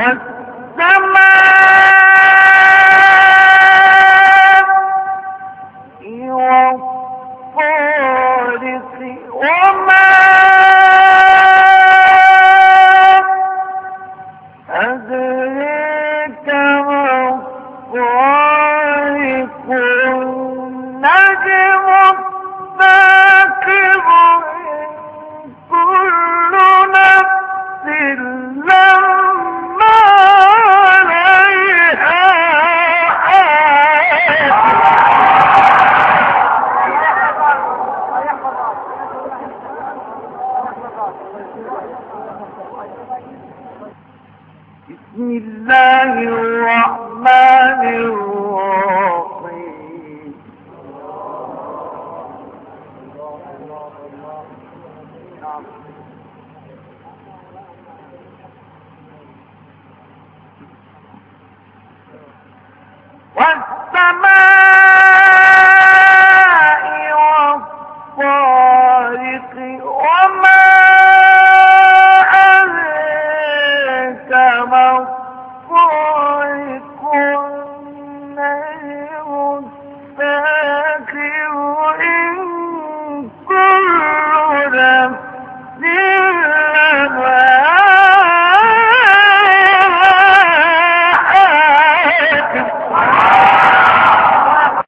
والسماء والطارق وما بسم الله الرحمن الرحيم. والسماء والطارق وما